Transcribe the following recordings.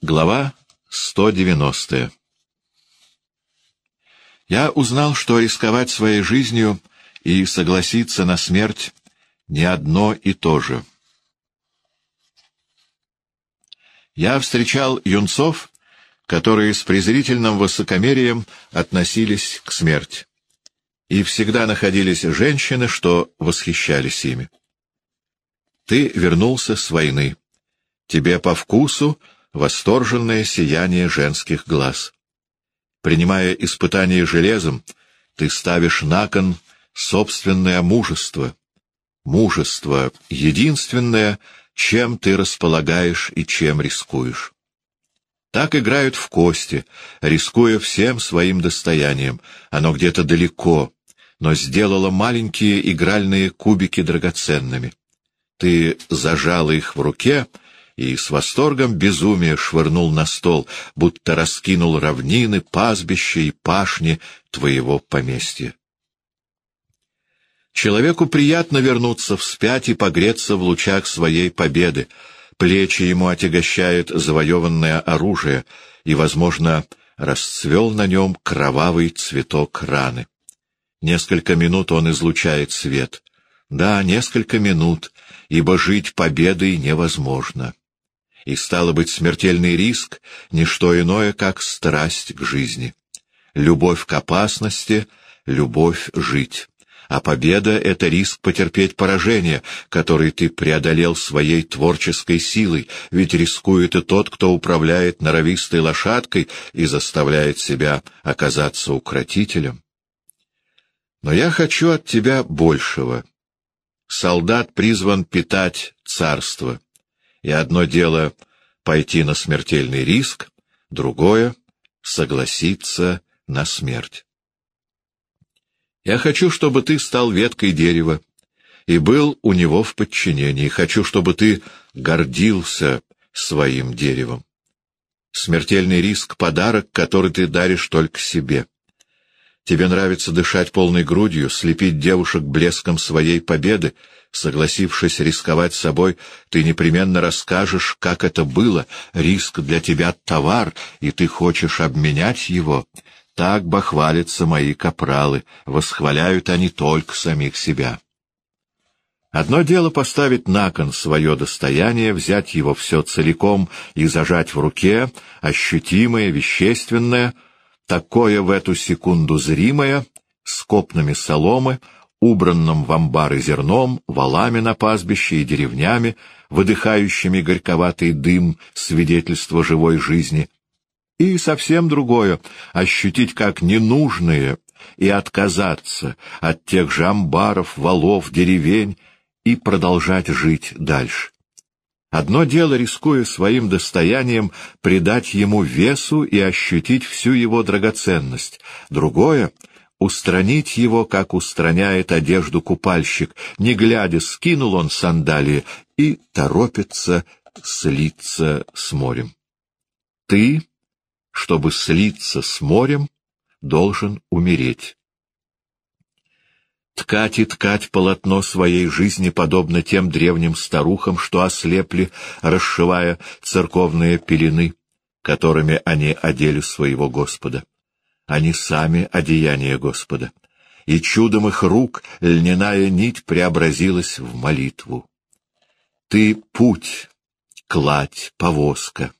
Глава 190 Я узнал, что рисковать своей жизнью и согласиться на смерть не одно и то же. Я встречал юнцов, которые с презрительным высокомерием относились к смерти. И всегда находились женщины, что восхищались ими. Ты вернулся с войны. Тебе по вкусу восторженное сияние женских глаз. Принимая испытание железом, ты ставишь на кон собственное мужество. Мужество — единственное, чем ты располагаешь и чем рискуешь. Так играют в кости, рискуя всем своим достоянием. Оно где-то далеко, но сделало маленькие игральные кубики драгоценными. Ты зажал их в руке — и с восторгом безумия швырнул на стол, будто раскинул равнины, пастбища и пашни твоего поместья. Человеку приятно вернуться вспять и погреться в лучах своей победы. Плечи ему отягощает завоеванное оружие, и, возможно, расцвел на нем кровавый цветок раны. Несколько минут он излучает свет. Да, несколько минут, ибо жить победой невозможно и, стало быть, смертельный риск — не что иное, как страсть к жизни. Любовь к опасности — любовь жить. А победа — это риск потерпеть поражение, который ты преодолел своей творческой силой, ведь рискует и тот, кто управляет норовистой лошадкой и заставляет себя оказаться укротителем. Но я хочу от тебя большего. Солдат призван питать царство и одно дело — пойти на смертельный риск, другое — согласиться на смерть. Я хочу, чтобы ты стал веткой дерева и был у него в подчинении. Хочу, чтобы ты гордился своим деревом. Смертельный риск — подарок, который ты даришь только себе. Тебе нравится дышать полной грудью, слепить девушек блеском своей победы. Согласившись рисковать собой, ты непременно расскажешь, как это было. Риск для тебя — товар, и ты хочешь обменять его. Так бахвалятся мои капралы, восхваляют они только самих себя. Одно дело поставить на кон свое достояние, взять его все целиком и зажать в руке, ощутимое, вещественное — такое в эту секунду зримое, с копнами соломы, убранным в амбары зерном, валами на пастбище и деревнями, выдыхающими горьковатый дым, свидетельство живой жизни. И совсем другое — ощутить как ненужные и отказаться от тех же амбаров, валов, деревень и продолжать жить дальше. Одно дело, рискуя своим достоянием, придать ему весу и ощутить всю его драгоценность. Другое — устранить его, как устраняет одежду купальщик. Не глядя, скинул он сандалии и торопится слиться с морем. Ты, чтобы слиться с морем, должен умереть. Ткать и ткать полотно своей жизни подобно тем древним старухам, что ослепли, расшивая церковные пелены, которыми они одели своего Господа. Они сами одеяние Господа, и чудом их рук льняная нить преобразилась в молитву. Ты — путь, кладь, повозка.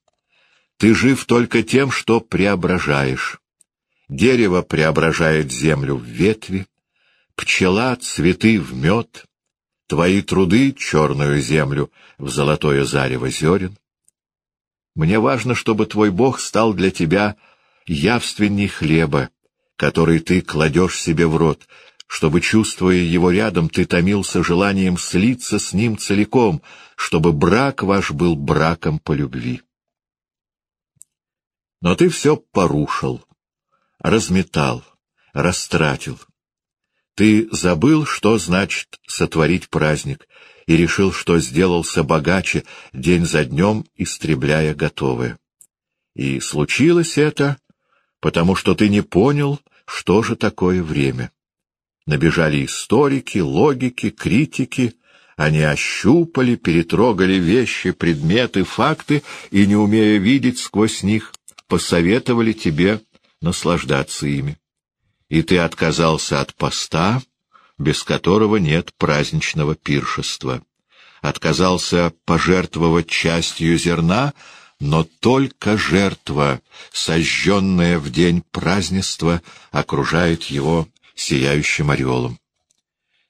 Ты жив только тем, что преображаешь. Дерево преображает землю в ветви, Пчела цветы в мед, Твои труды черную землю В золотое зарево зерен. Мне важно, чтобы твой Бог стал для тебя явственней хлеба, который ты кладешь себе в рот, чтобы, чувствуя его рядом, ты томился желанием слиться с ним целиком, чтобы брак ваш был браком по любви. Но ты все порушил, разметал, растратил. Ты забыл, что значит сотворить праздник, и решил, что сделался богаче, день за днем истребляя готовое. И случилось это, потому что ты не понял, что же такое время. Набежали историки, логики, критики, Они ощупали, перетрогали вещи, предметы, факты и, не умея видеть сквозь них, посоветовали тебе наслаждаться ими. И ты отказался от поста, без которого нет праздничного пиршества. Отказался пожертвовать частью зерна, но только жертва, сожженная в день празднества, окружает его сияющим ореолом.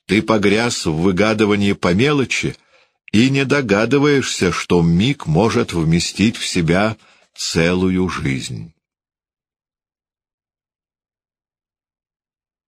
Ты погряз в выгадывании по мелочи и не догадываешься, что миг может вместить в себя целую жизнь.